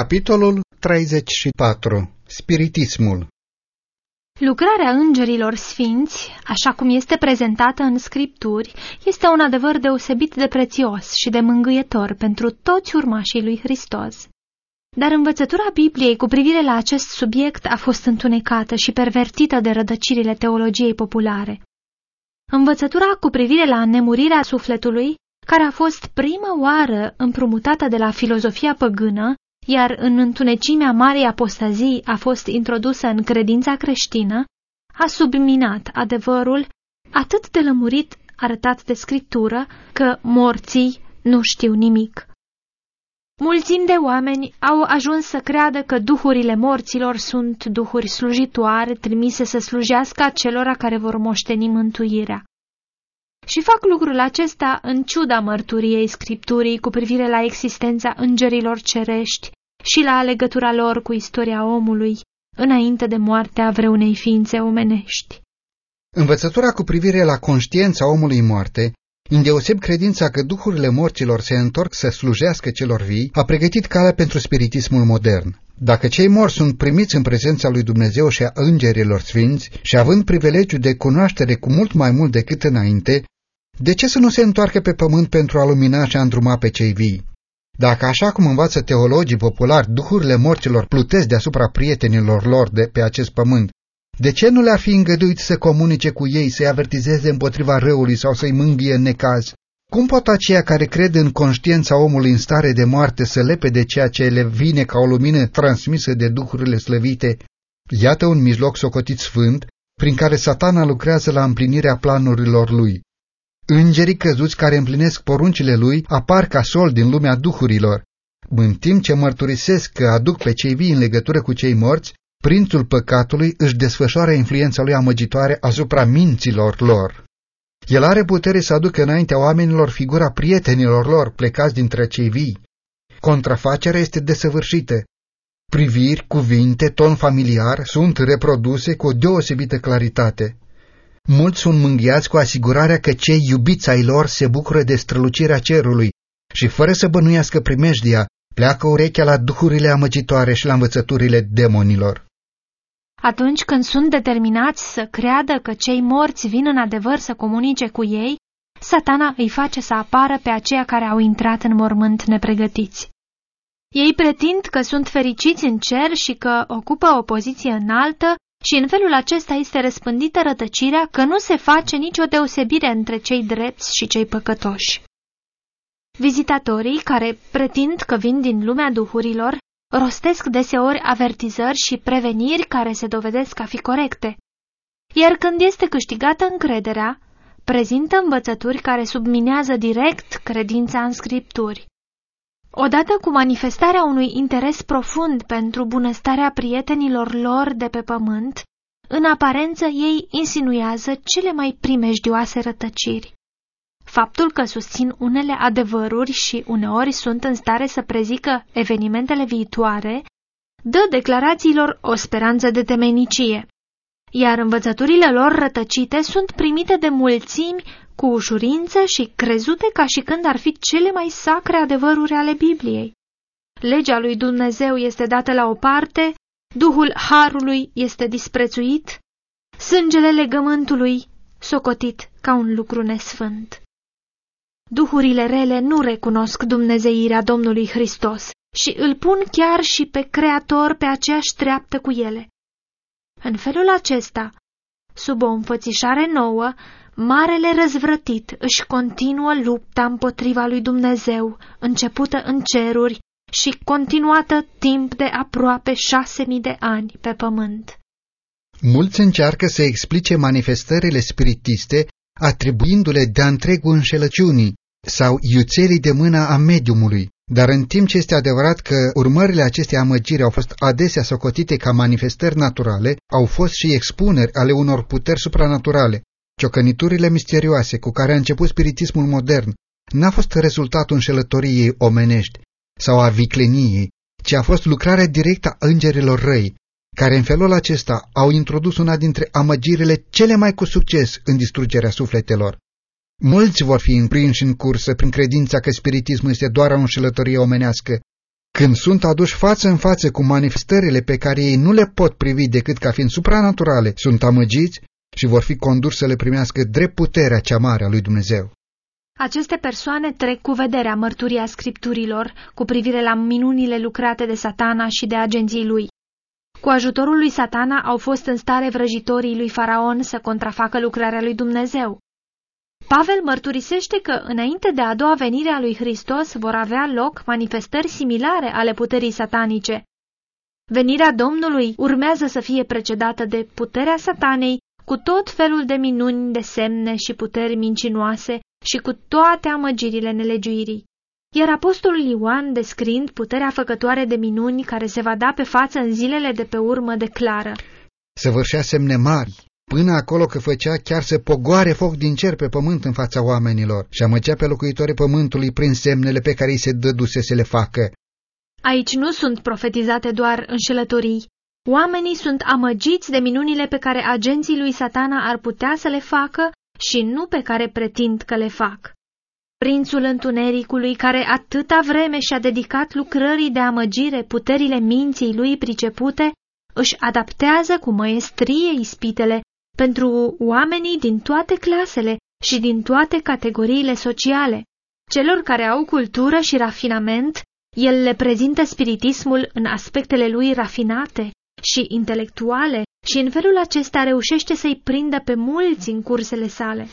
Capitolul 34. Spiritismul Lucrarea îngerilor sfinți, așa cum este prezentată în scripturi, este un adevăr deosebit de prețios și de mângâietor pentru toți urmașii lui Hristos. Dar învățătura Bibliei cu privire la acest subiect a fost întunecată și pervertită de rădăcirile teologiei populare. Învățătura cu privire la nemurirea sufletului, care a fost prima oară împrumutată de la filozofia păgână, iar în întunecimea Marii Apostazii a fost introdusă în credința creștină, a subminat adevărul atât de lămurit arătat de scriptură că morții nu știu nimic. Mulțimi de oameni au ajuns să creadă că duhurile morților sunt duhuri slujitoare trimise să slujească acelora care vor moșteni mântuirea. Și fac lucrul acesta în ciuda mărturiei Scripturii cu privire la existența îngerilor cerești și la legătura lor cu istoria omului, înainte de moartea vreunei ființe omenești. Învățătura cu privire la conștiința omului moarte, îndeoseb credința că duhurile morților se întorc să slujească celor vii, a pregătit calea pentru spiritismul modern. Dacă cei morți sunt primiți în prezența lui Dumnezeu și a îngerilor sfinți și având privilegiu de cunoaștere cu mult mai mult decât înainte, de ce să nu se întoarcă pe pământ pentru a lumina și a îndruma pe cei vii? Dacă așa cum învață teologii populari, duhurile morților plutesc deasupra prietenilor lor de pe acest pământ, de ce nu le-ar fi îngăduit să comunice cu ei, să-i avertizeze împotriva răului sau să-i mânghie în necaz? Cum pot aceia care cred în conștiința omului în stare de moarte să lepe de ceea ce le vine ca o lumină transmisă de duhurile slăvite? Iată un mijloc socotit sfânt, prin care satana lucrează la împlinirea planurilor lui. Îngerii căzuți care împlinesc poruncile lui apar ca sol din lumea duhurilor. În timp ce mărturisesc că aduc pe cei vii în legătură cu cei morți, prințul păcatului își desfășoară influența lui amăgitoare asupra minților lor. El are putere să aducă înaintea oamenilor figura prietenilor lor plecați dintre cei vii. Contrafacerea este desăvârșită. Priviri, cuvinte, ton familiar sunt reproduse cu o deosebită claritate. Mulți sunt mânghiați cu asigurarea că cei iubiți ai lor se bucură de strălucirea cerului și fără să bănuiască primejdia, pleacă urechea la duhurile amăgitoare și la învățăturile demonilor. Atunci când sunt determinați să creadă că cei morți vin în adevăr să comunice cu ei, satana îi face să apară pe aceia care au intrat în mormânt nepregătiți. Ei pretind că sunt fericiți în cer și că ocupă o poziție înaltă și în felul acesta este răspândită rătăcirea că nu se face nicio deosebire între cei drepți și cei păcătoși. Vizitatorii, care pretind că vin din lumea duhurilor, rostesc deseori avertizări și preveniri care se dovedesc a fi corecte. Iar când este câștigată încrederea, prezintă învățături care subminează direct credința în scripturi. Odată cu manifestarea unui interes profund pentru bunăstarea prietenilor lor de pe pământ, în aparență ei insinuează cele mai primejdioase rătăciri. Faptul că susțin unele adevăruri și uneori sunt în stare să prezică evenimentele viitoare, dă declarațiilor o speranță de temenicie, iar învățăturile lor rătăcite sunt primite de mulțimi cu ușurință și crezute ca și când ar fi cele mai sacre adevăruri ale Bibliei. Legea lui Dumnezeu este dată la o parte, Duhul Harului este disprețuit, sângele legământului socotit ca un lucru nesfânt. Duhurile rele nu recunosc dumnezeirea Domnului Hristos și îl pun chiar și pe Creator pe aceeași treaptă cu ele. În felul acesta, sub o înfățișare nouă, Marele răzvrătit își continuă lupta împotriva lui Dumnezeu, începută în ceruri și continuată timp de aproape șase mii de ani pe pământ. Mulți încearcă să explice manifestările spiritiste atribuindu-le de-a întregul înșelăciunii sau iuțelii de mâna a mediumului, dar în timp ce este adevărat că urmările acestei amăgiri au fost adesea socotite ca manifestări naturale, au fost și expuneri ale unor puteri supranaturale, Ciocăniturile misterioase cu care a început spiritismul modern n-a fost rezultatul înșelătoriei omenești sau a vicleniei, ci a fost lucrarea directă a îngerilor răi, care în felul acesta au introdus una dintre amăgirile cele mai cu succes în distrugerea sufletelor. Mulți vor fi împrinși în cursă prin credința că spiritismul este doar o înșelătorie omenească, Când sunt aduși față în față cu manifestările pe care ei nu le pot privi decât ca fiind supranaturale, sunt amăgiți și vor fi conduși să le primească drept puterea cea mare a lui Dumnezeu. Aceste persoane trec cu vederea mărturia scripturilor cu privire la minunile lucrate de satana și de agenții lui. Cu ajutorul lui satana au fost în stare vrăjitorii lui Faraon să contrafacă lucrarea lui Dumnezeu. Pavel mărturisește că, înainte de a doua venire a lui Hristos, vor avea loc manifestări similare ale puterii satanice. Venirea Domnului urmează să fie precedată de puterea satanei cu tot felul de minuni, de semne și puteri mincinoase și cu toate amăgirile nelegiuirii. Iar apostolul Ioan, descrind puterea făcătoare de minuni care se va da pe față în zilele de pe urmă, declară Săvârșea semne mari, până acolo că făcea chiar să pogoare foc din cer pe pământ în fața oamenilor și amăcea pe locuitorii pământului prin semnele pe care îi se dăduse să le facă. Aici nu sunt profetizate doar înșelătorii. Oamenii sunt amăgiți de minunile pe care agenții lui satana ar putea să le facă și nu pe care pretind că le fac. Prințul întunericului, care atâta vreme și-a dedicat lucrării de amăgire puterile minții lui pricepute, își adaptează cu măestrie ispitele pentru oamenii din toate clasele și din toate categoriile sociale. Celor care au cultură și rafinament, el le prezintă spiritismul în aspectele lui rafinate și intelectuale și în felul acesta reușește să-i prindă pe mulți în cursele sale.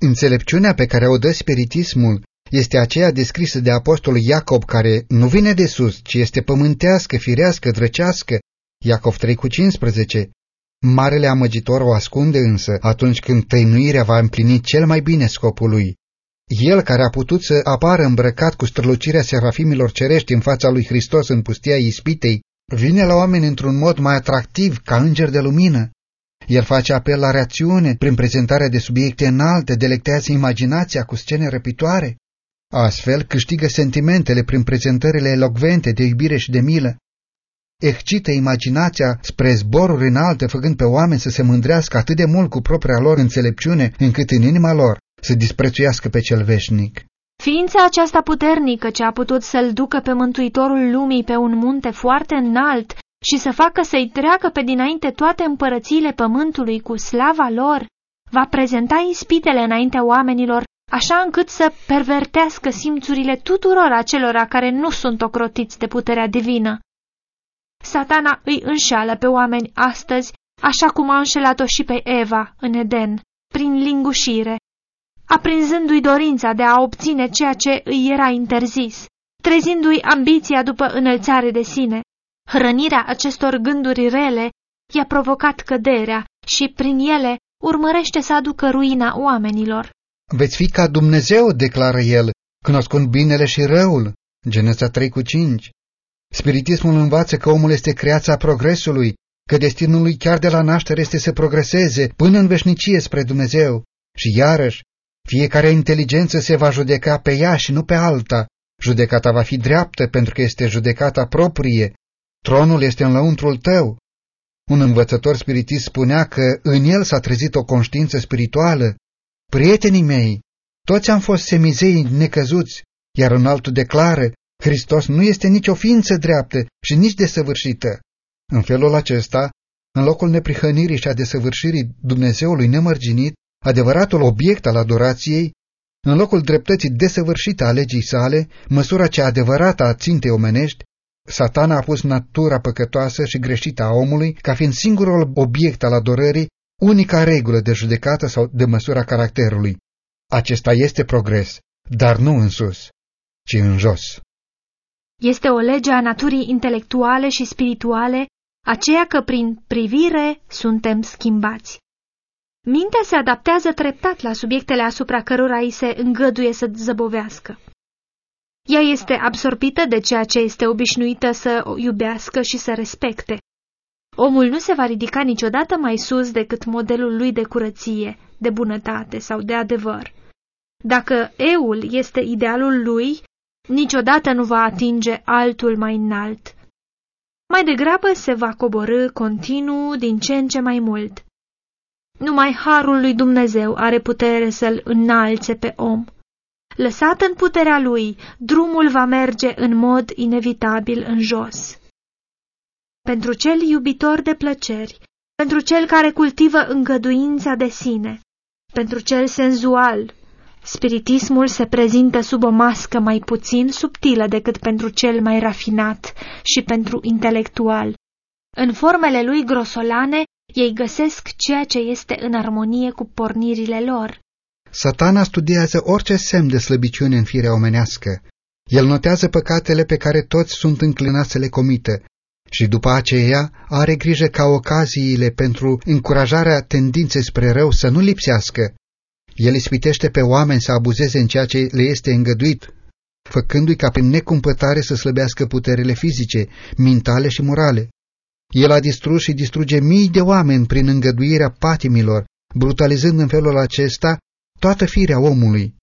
Înțelepciunea pe care o dă spiritismul este aceea descrisă de apostolul Iacob, care nu vine de sus, ci este pământească, firească, drăcească. Iacov 3 cu 15. Marele amăgitor o ascunde însă atunci când tăinuirea va împlini cel mai bine scopul lui. El care a putut să apară îmbrăcat cu strălucirea serafimilor cerești în fața lui Hristos în pustia ispitei, vine la oameni într-un mod mai atractiv ca înger de lumină. El face apel la reacțiune prin prezentarea de subiecte înalte, delectează imaginația cu scene răpitoare. Astfel câștigă sentimentele prin prezentările elocvente de iubire și de milă. Excită imaginația spre zboruri înalte, făcând pe oameni să se mândrească atât de mult cu propria lor înțelepciune, încât în inima lor să disprețuiască pe cel veșnic. Ființa aceasta puternică ce a putut să-l ducă pe Mântuitorul lumii pe un munte foarte înalt și să facă să-i treacă pe dinainte toate împărățiile pământului cu slava lor, va prezenta ispitele înaintea oamenilor, așa încât să pervertească simțurile tuturor acelora care nu sunt ocrotiți de puterea divină. Satana îi înșeală pe oameni astăzi, așa cum a înșelat-o și pe Eva în Eden, prin lingușire, aprinzându-i dorința de a obține ceea ce îi era interzis, trezindu-i ambiția după înălțare de sine. Hrănirea acestor gânduri rele i-a provocat căderea și, prin ele, urmărește să aducă ruina oamenilor. Veți fi ca Dumnezeu, declară el, cunoscând binele și răul. Genesa 3 cu 5. Spiritismul învață că omul este creația progresului, că destinul lui chiar de la naștere este să progreseze până în veșnicie spre Dumnezeu. Și iarăși, fiecare inteligență se va judeca pe ea și nu pe alta. Judecata va fi dreaptă pentru că este judecata proprie. Tronul este în lăuntrul tău. Un învățător spiritist spunea că în el s-a trezit o conștiință spirituală. Prietenii mei, toți am fost semizei necăzuți, iar în altul declară, Hristos nu este nici o ființă dreaptă și nici desăvârșită. În felul acesta, în locul neprihănirii și a desăvârșirii Dumnezeului nemărginit, adevăratul obiect al adorației, în locul dreptății desăvârșite a legii sale, măsura cea adevărată a țintei omenești, satana a pus natura păcătoasă și greșită a omului ca fiind singurul obiect al adorării, unica regulă de judecată sau de măsura caracterului. Acesta este progres, dar nu în sus, ci în jos. Este o lege a naturii intelectuale și spirituale, aceea că prin privire suntem schimbați. Mintea se adaptează treptat la subiectele asupra cărora îi se îngăduie să zăbovească. Ea este absorbită de ceea ce este obișnuită să o iubească și să respecte. Omul nu se va ridica niciodată mai sus decât modelul lui de curăție, de bunătate sau de adevăr. Dacă eul este idealul lui, niciodată nu va atinge altul mai înalt. Mai degrabă se va coborâ continuu din ce în ce mai mult. Numai harul lui Dumnezeu are putere să-l înalțe pe om. lăsat în puterea lui, drumul va merge în mod inevitabil în jos. Pentru cel iubitor de plăceri, pentru cel care cultivă îngăduința de sine, pentru cel senzual, spiritismul se prezintă sub o mască mai puțin subtilă decât pentru cel mai rafinat și pentru intelectual. În formele lui grosolane, ei găsesc ceea ce este în armonie cu pornirile lor. Satana studiază orice semn de slăbiciune în firea omenească. El notează păcatele pe care toți sunt înclinați să le comită și după aceea are grijă ca ocaziile pentru încurajarea tendinței spre rău să nu lipsească. El ispitește pe oameni să abuzeze în ceea ce le este îngăduit, făcându-i ca prin necumpătare să slăbească puterile fizice, mentale și morale. El a distrus și distruge mii de oameni prin îngăduirea patimilor, brutalizând în felul acesta toată firea omului.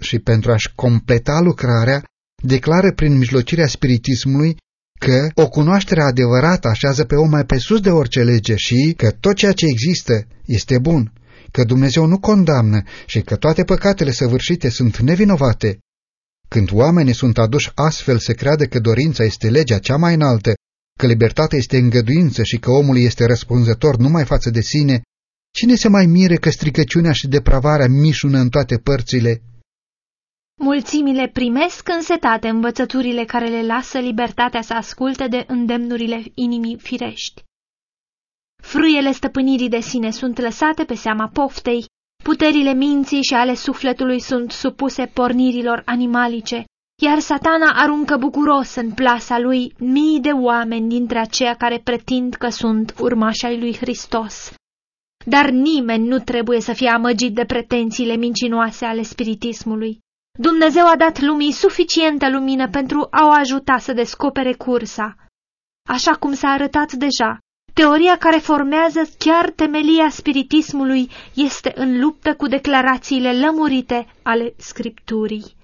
Și pentru a-și completa lucrarea, declară prin mijlocirea spiritismului că o cunoaștere adevărată așează pe om mai pe sus de orice lege și că tot ceea ce există este bun, că Dumnezeu nu condamnă și că toate păcatele săvârșite sunt nevinovate. Când oamenii sunt aduși astfel să creadă că dorința este legea cea mai înaltă, că libertatea este îngăduință și că omul este răspunzător numai față de sine, cine se mai mire că stricăciunea și depravarea mișună în toate părțile Mulțimile primesc însetate învățăturile care le lasă libertatea să asculte de îndemnurile inimii firești. Frâiele stăpânirii de sine sunt lăsate pe seama poftei, puterile minții și ale sufletului sunt supuse pornirilor animalice, iar satana aruncă bucuros în plasa lui mii de oameni dintre aceia care pretind că sunt urmașii lui Hristos. Dar nimeni nu trebuie să fie amăgit de pretențiile mincinoase ale spiritismului. Dumnezeu a dat lumii suficientă lumină pentru a o ajuta să descopere cursa. Așa cum s-a arătat deja, teoria care formează chiar temelia spiritismului este în luptă cu declarațiile lămurite ale Scripturii.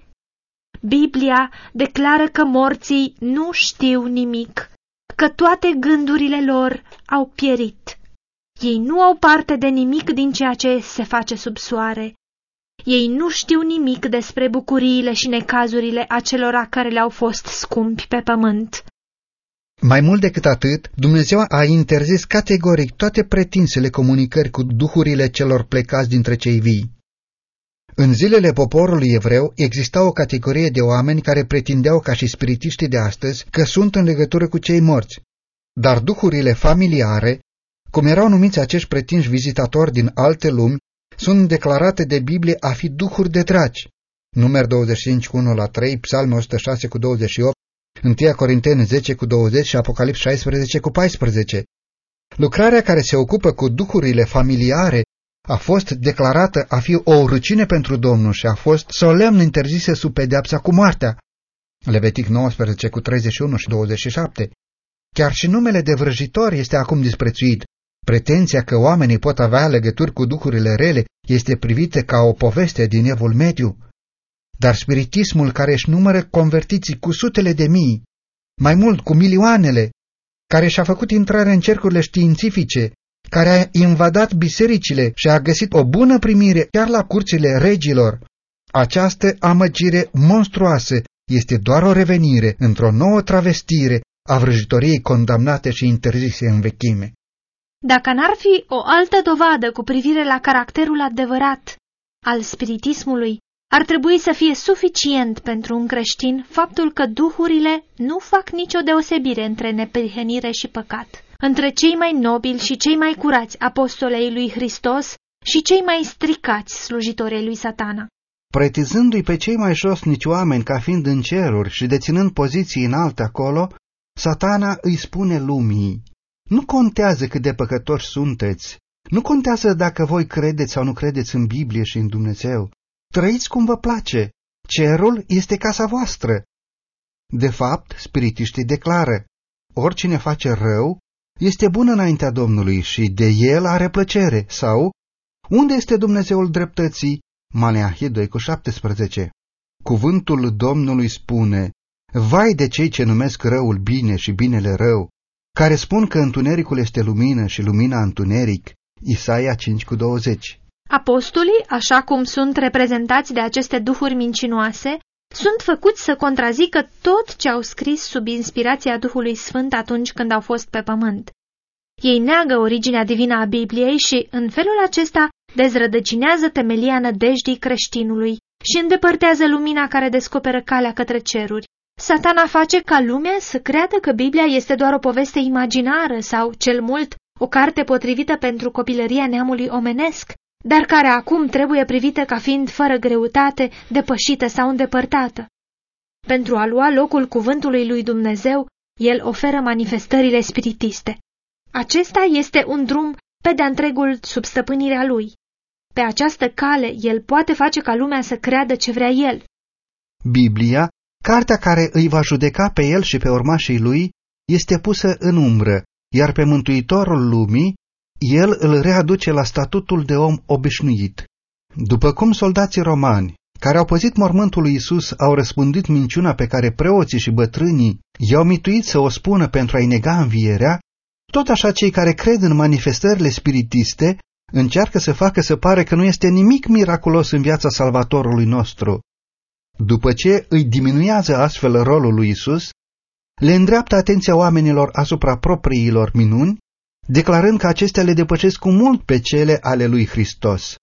Biblia declară că morții nu știu nimic, că toate gândurile lor au pierit. Ei nu au parte de nimic din ceea ce se face sub soare, ei nu știu nimic despre bucuriile și necazurile acelora care le-au fost scumpi pe pământ. Mai mult decât atât, Dumnezeu a interzis categoric toate pretinsele comunicări cu duhurile celor plecați dintre cei vii. În zilele poporului evreu exista o categorie de oameni care pretindeau ca și spiritiștii de astăzi că sunt în legătură cu cei morți, dar duhurile familiare, cum erau numiți acești pretinși vizitatori din alte lumi, sunt declarate de Biblie a fi duhuri de dragi. Numer 25 cu 1 la 3, Psalm 106 cu 28, 1 Corinteni 10 cu 20 și Apocalips 16 cu 14. Lucrarea care se ocupă cu duhurile familiare a fost declarată a fi o rucine pentru Domnul și a fost solemn interzisă sub pedeapsa cu moartea. Levitic 19 cu 31 și 27. Chiar și numele de vrăjitor este acum disprețuit, Pretenția că oamenii pot avea legături cu duhurile rele este privită ca o poveste din evul mediu. Dar spiritismul care își numără convertiții cu sutele de mii, mai mult cu milioanele, care și-a făcut intrare în cercurile științifice, care a invadat bisericile și a găsit o bună primire chiar la curțile regilor, această amăgire monstruoasă este doar o revenire într-o nouă travestire a vrăjitoriei condamnate și interzise în vechime. Dacă n-ar fi o altă dovadă cu privire la caracterul adevărat al spiritismului, ar trebui să fie suficient pentru un creștin faptul că duhurile nu fac nicio deosebire între neprihănire și păcat, între cei mai nobili și cei mai curați apostolei lui Hristos și cei mai stricați slujitorii lui satana. Pretizându-i pe cei mai josnici oameni ca fiind în ceruri și deținând poziții înalte acolo, satana îi spune lumii, nu contează cât de păcătoși sunteți, nu contează dacă voi credeți sau nu credeți în Biblie și în Dumnezeu. Trăiți cum vă place. Cerul este casa voastră. De fapt, spiritiștii declară, oricine face rău este bun înaintea Domnului și de el are plăcere, sau unde este Dumnezeul dreptății? Maleahie 2 cu 17. Cuvântul Domnului spune, Vai de cei ce numesc răul bine și binele rău, care spun că întunericul este lumină și lumina întuneric, Isaia 5 cu 20. Apostolii, așa cum sunt reprezentați de aceste duhuri mincinoase, sunt făcuți să contrazică tot ce au scris sub inspirația Duhului Sfânt atunci când au fost pe pământ. Ei neagă originea divină a Bibliei și, în felul acesta, dezrădăcinează temelia nădejdii creștinului și îndepărtează lumina care descoperă calea către ceruri. Satana face ca lumea să creadă că Biblia este doar o poveste imaginară sau, cel mult, o carte potrivită pentru copilăria neamului omenesc, dar care acum trebuie privită ca fiind fără greutate, depășită sau îndepărtată. Pentru a lua locul cuvântului lui Dumnezeu, el oferă manifestările spiritiste. Acesta este un drum pe de-a întregul sub stăpânirea lui. Pe această cale, el poate face ca lumea să creadă ce vrea el. Biblia, cartea care îi va judeca pe el și pe urmașii lui, este pusă în umbră, iar pe Mântuitorul lumii, el îl readuce la statutul de om obișnuit. După cum soldații romani, care au păzit mormântul lui Isus, au răspândit minciuna pe care preoții și bătrânii i-au mituit să o spună pentru a-i nega învierea, tot așa cei care cred în manifestările spiritiste încearcă să facă să pare că nu este nimic miraculos în viața Salvatorului nostru. După ce îi diminuează astfel rolul lui Isus, le îndreaptă atenția oamenilor asupra propriilor minuni, declarând că acestea le depășesc cu mult pe cele ale lui Hristos.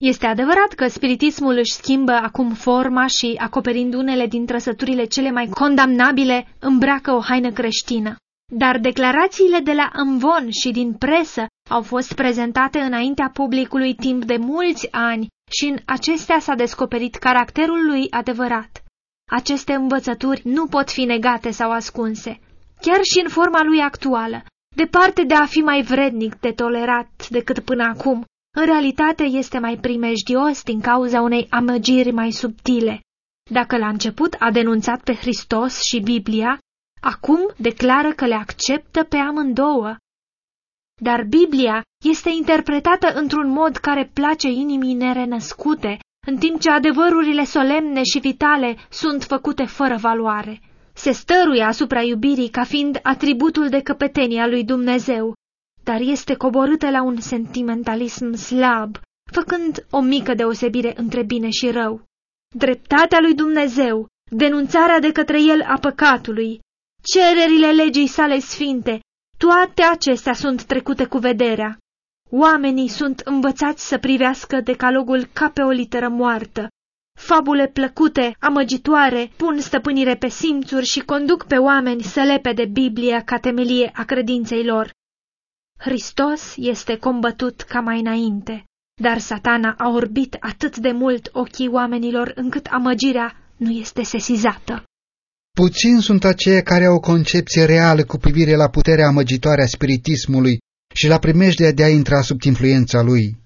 Este adevărat că spiritismul își schimbă acum forma și, acoperind unele din trăsăturile cele mai condamnabile, îmbracă o haină creștină. Dar declarațiile de la Amvon și din presă au fost prezentate înaintea publicului timp de mulți ani și în acestea s-a descoperit caracterul lui adevărat. Aceste învățături nu pot fi negate sau ascunse, chiar și în forma lui actuală. Departe de a fi mai vrednic de tolerat decât până acum, în realitate este mai primejdios din cauza unei amăgiri mai subtile. Dacă la început a denunțat pe Hristos și Biblia, acum declară că le acceptă pe amândouă. Dar Biblia este interpretată într-un mod care place inimii nerenăscute, în timp ce adevărurile solemne și vitale sunt făcute fără valoare. Se stăruie asupra iubirii ca fiind atributul de căpetenie a lui Dumnezeu, dar este coborâtă la un sentimentalism slab, făcând o mică deosebire între bine și rău. Dreptatea lui Dumnezeu, denunțarea de către el a păcatului, cererile legii sale sfinte, toate acestea sunt trecute cu vederea. Oamenii sunt învățați să privească decalogul ca pe o literă moartă. Fabule plăcute, amăgitoare, pun stăpânire pe simțuri și conduc pe oameni să lepe de Biblia ca temelie a credinței lor. Hristos este combătut ca mai înainte, dar satana a orbit atât de mult ochii oamenilor încât amăgirea nu este sesizată. Puțini sunt aceia care au o concepție reală cu privire la puterea amăgitoare a spiritismului și la primejdea de a intra sub influența lui.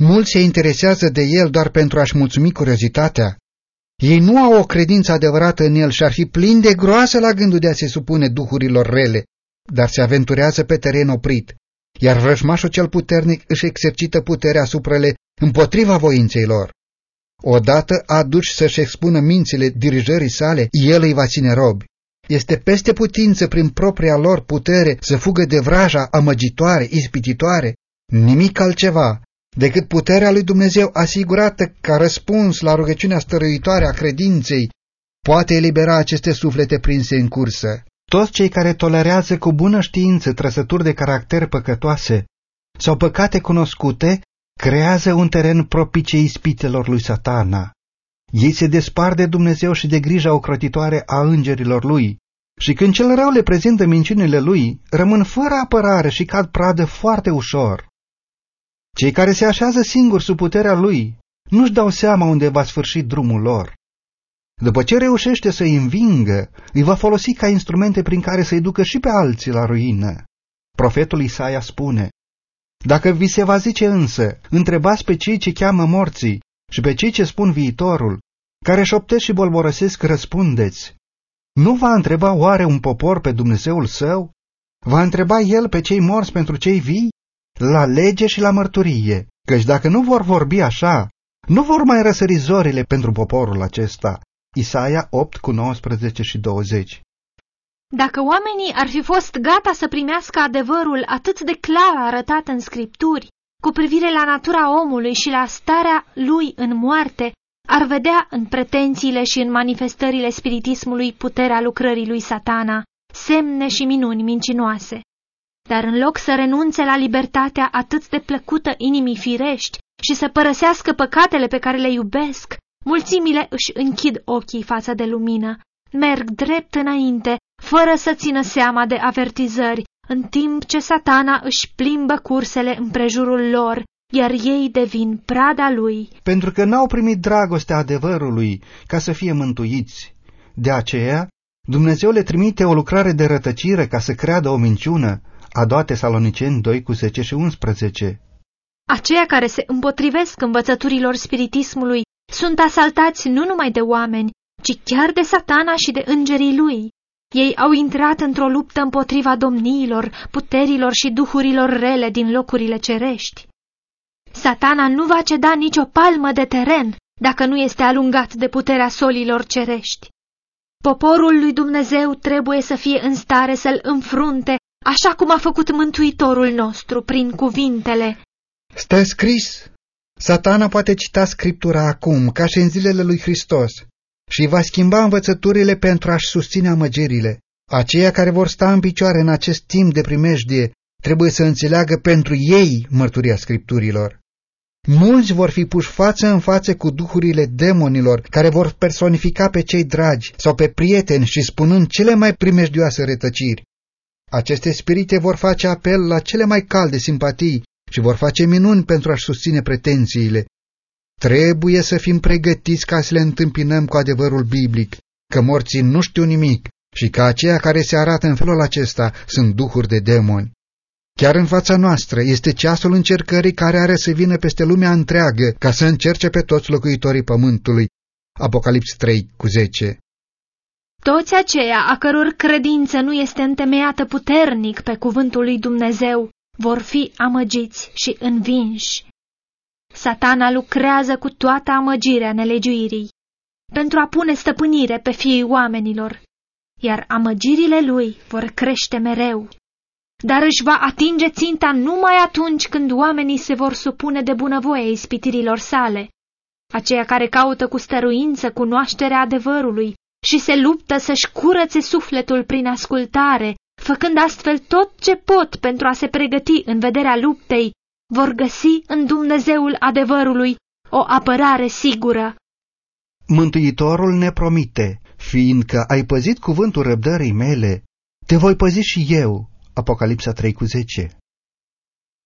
Mulți se interesează de el doar pentru a-și mulțumi curiozitatea. Ei nu au o credință adevărată în el și ar fi plini de groasă la gândul de a se supune duhurilor rele, dar se aventurează pe teren oprit, iar vrăjmașul cel puternic își exercită puterea asupra le împotriva voinței lor. Odată aduci să-și expună mințile dirijării sale, el îi va ține robi. Este peste putință prin propria lor putere să fugă de vraja amăgitoare, ispititoare, nimic altceva decât puterea lui Dumnezeu asigurată ca răspuns la rugăciunea stăruitoare a credinței, poate elibera aceste suflete prinse în cursă. Toți cei care tolerează cu bună știință trăsături de caracter păcătoase sau păcate cunoscute, creează un teren propice ispitelor lui satana. Ei se despar de Dumnezeu și de grija ocrotitoare a îngerilor lui, și când cel rău le prezintă minciunile lui, rămân fără apărare și cad pradă foarte ușor. Cei care se așează singuri sub puterea lui nu-și dau seama unde va sfârși drumul lor. După ce reușește să-i învingă, îi va folosi ca instrumente prin care să-i ducă și pe alții la ruină. Profetul Isaia spune, Dacă vi se va zice însă, întrebați pe cei ce cheamă morții și pe cei ce spun viitorul, care șoptesc și bolborăsesc, răspundeți. Nu va întreba oare un popor pe Dumnezeul său? Va întreba el pe cei morți pentru cei vii? La lege și la mărturie, căci dacă nu vor vorbi așa, nu vor mai răsări zorile pentru poporul acesta. Isaia 8 cu 19 și 20 Dacă oamenii ar fi fost gata să primească adevărul atât de clar arătat în scripturi, cu privire la natura omului și la starea lui în moarte, ar vedea în pretențiile și în manifestările spiritismului puterea lucrării lui satana, semne și minuni mincinoase. Dar în loc să renunțe la libertatea atât de plăcută inimii firești și să părăsească păcatele pe care le iubesc, mulțimile își închid ochii față de lumină, merg drept înainte, fără să țină seama de avertizări, în timp ce satana își plimbă cursele împrejurul lor, iar ei devin prada lui. Pentru că n-au primit dragostea adevărului ca să fie mântuiți. De aceea, Dumnezeu le trimite o lucrare de rătăcire ca să creadă o minciună, a doua Tesaloniceni 2 cu 10 și 11. Aceia care se împotrivesc învățăturilor spiritismului sunt asaltați nu numai de oameni, ci chiar de satana și de îngerii lui. Ei au intrat într-o luptă împotriva domniilor, puterilor și duhurilor rele din locurile cerești. Satana nu va ceda nicio palmă de teren dacă nu este alungat de puterea solilor cerești. Poporul lui Dumnezeu trebuie să fie în stare să-l înfrunte, așa cum a făcut Mântuitorul nostru prin cuvintele. Stă scris! Satana poate cita Scriptura acum, ca și în zilele lui Hristos, și va schimba învățăturile pentru a-și susține amăgerile. Aceia care vor sta în picioare în acest timp de primejdie trebuie să înțeleagă pentru ei mărturia Scripturilor. Mulți vor fi puși față în față cu duhurile demonilor care vor personifica pe cei dragi sau pe prieteni și spunând cele mai primejdioase rătăciri. Aceste spirite vor face apel la cele mai calde simpatii și vor face minuni pentru a-și susține pretențiile. Trebuie să fim pregătiți ca să le întâmpinăm cu adevărul biblic, că morții nu știu nimic și că aceia care se arată în felul acesta sunt duhuri de demoni. Chiar în fața noastră este ceasul încercării care are să vină peste lumea întreagă ca să încerce pe toți locuitorii pământului. Apocalips 3 cu 10 Toți aceia a căror credință nu este întemeiată puternic pe cuvântul lui Dumnezeu vor fi amăgiți și învinși. Satana lucrează cu toată amăgirea nelegiuirii pentru a pune stăpânire pe fiii oamenilor, iar amăgirile lui vor crește mereu dar își va atinge ținta numai atunci când oamenii se vor supune de bunăvoie ispitirilor sale, aceia care caută cu stăruință cunoașterea adevărului și se luptă să-și curățe sufletul prin ascultare, făcând astfel tot ce pot pentru a se pregăti în vederea luptei, vor găsi în Dumnezeul adevărului o apărare sigură. Mântuitorul ne promite, fiindcă ai păzit cuvântul răbdării mele, te voi păzi și eu, Apocalipsa 3 cu 10.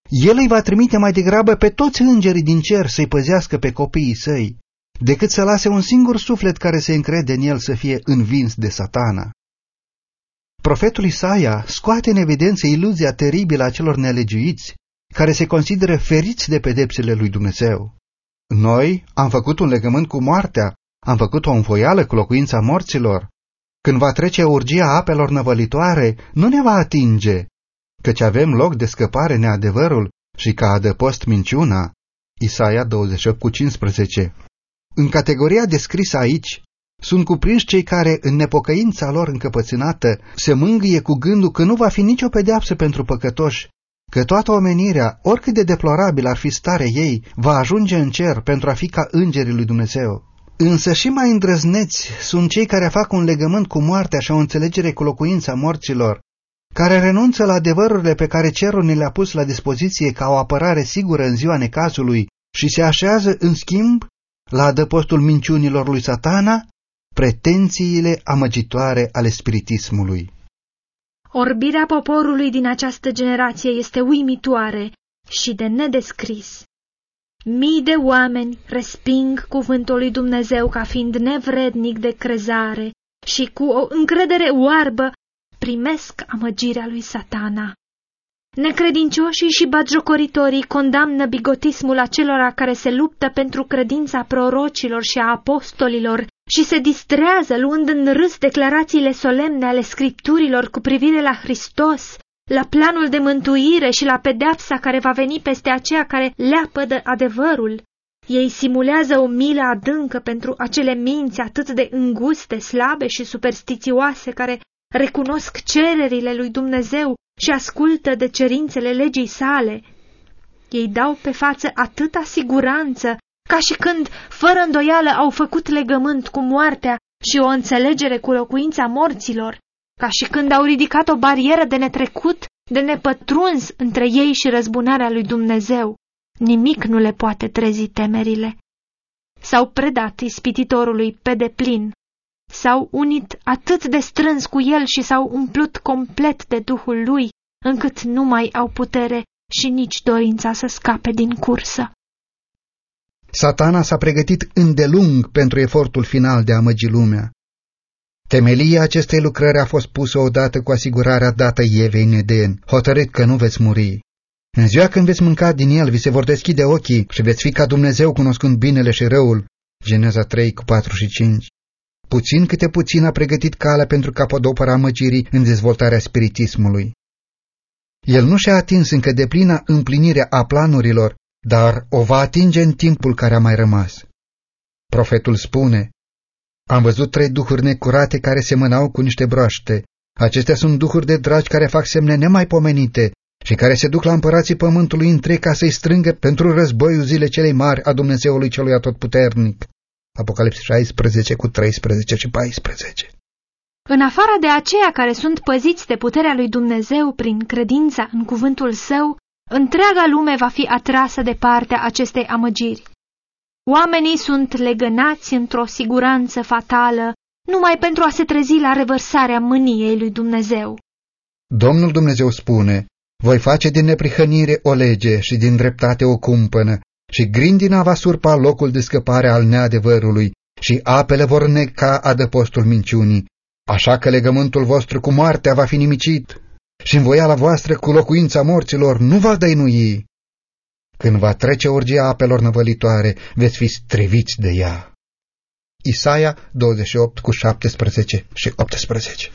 El îi va trimite mai degrabă pe toți îngerii din cer să-i păzească pe copiii săi, decât să lase un singur suflet care se încrede în el să fie învins de satana. Profetul Isaia scoate în evidență iluzia teribilă a celor nelegiuiți, care se consideră feriți de pedepsele lui Dumnezeu. Noi am făcut un legământ cu moartea, am făcut o învoială cu locuința morților, când va trece urgia apelor năvălitoare, nu ne va atinge, căci avem loc de scăpare neadevărul și ca adăpost minciuna. Isaia 28 cu 15 În categoria descrisă aici, sunt cuprinși cei care, în nepocăința lor încăpățânată, se mângâie cu gândul că nu va fi nicio pedeapsă pentru păcătoși, că toată omenirea, oricât de deplorabil ar fi starea ei, va ajunge în cer pentru a fi ca îngerii lui Dumnezeu. Însă și mai îndrăzneți sunt cei care fac un legământ cu moartea și o înțelegere cu locuința morților, care renunță la adevărurile pe care cerul ne le-a pus la dispoziție ca o apărare sigură în ziua necazului și se așează, în schimb, la adăpostul minciunilor lui satana, pretențiile amăgitoare ale spiritismului. Orbirea poporului din această generație este uimitoare și de nedescris. Mii de oameni resping cuvântul lui Dumnezeu ca fiind nevrednic de crezare și cu o încredere oarbă primesc amăgirea lui satana. Necredincioșii și bagiocoritorii condamnă bigotismul acelora care se luptă pentru credința prorocilor și a apostolilor și se distrează luând în râs declarațiile solemne ale scripturilor cu privire la Hristos la planul de mântuire și la pedeapsa care va veni peste aceea care leapă de adevărul. Ei simulează o milă adâncă pentru acele minți atât de înguste, slabe și superstițioase care recunosc cererile lui Dumnezeu și ascultă de cerințele legii sale. Ei dau pe față atâta siguranță, ca și când, fără îndoială, au făcut legământ cu moartea și o înțelegere cu locuința morților, ca și când au ridicat o barieră de netrecut, de nepătruns între ei și răzbunarea lui Dumnezeu. Nimic nu le poate trezi temerile. S-au predat ispititorului pe deplin, s-au unit atât de strâns cu el și s-au umplut complet de Duhul lui, încât nu mai au putere și nici dorința să scape din cursă. Satana s-a pregătit îndelung pentru efortul final de a măgi lumea. Temelia acestei lucrări a fost pusă odată cu asigurarea dată Evei în Eden, hotărât că nu veți muri. În ziua când veți mânca din el, vi se vor deschide ochii și veți fi ca Dumnezeu cunoscând binele și răul. Geneza 3 cu 4 și 5. Puțin câte puțin a pregătit calea pentru capodopera măgirii în dezvoltarea spiritismului. El nu și-a atins încă de plină împlinire a planurilor, dar o va atinge în timpul care a mai rămas. Profetul spune, Am văzut trei duhuri necurate care semănau cu niște broaște. Acestea sunt duhuri de dragi care fac semne nemaipomenite și care se duc la împărații pământului întreg ca să-i strângă pentru războiul zile celei mari a Dumnezeului celui atotputernic. Apocalips 16 cu 13 și 14 În afară de aceia care sunt păziți de puterea lui Dumnezeu prin credința în cuvântul său, întreaga lume va fi atrasă de partea acestei amăgiri. Oamenii sunt legănați într-o siguranță fatală numai pentru a se trezi la revărsarea mâniei lui Dumnezeu. Domnul Dumnezeu spune, voi face din neprihănire o lege și din dreptate o cumpănă, și grindina va surpa locul de scăpare al neadevărului, și apele vor neca adăpostul minciunii, așa că legământul vostru cu moartea va fi nimicit și învoiala voastră cu locuința morților nu va dăinui. Când va trece orgia apelor năvălitoare, veți fi striviți de ea. Isaia 28 cu 17 și 18